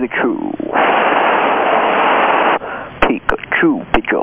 Pikachu. Pikachu, Pikachu.